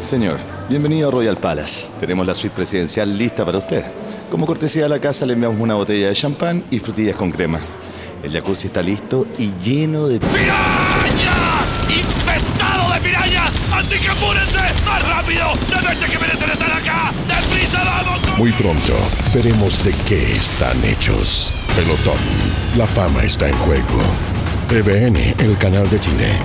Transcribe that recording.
Señor, bienvenido a Royal Palace. Tenemos la suite presidencial lista para usted. Como cortesía de la casa le enviamos una botella de champán y frutillas con crema. El jacuzzi está listo y lleno de... ¡Pirañas! ¡Infestado de pirañas! ¡Así que apúrense! ¡Más rápido! ¡De este que merecen estar acá! ¡Deprisa, vamos! Muy pronto veremos de qué están hechos. Pelotón. La fama está en juego. TVN, el canal de cine.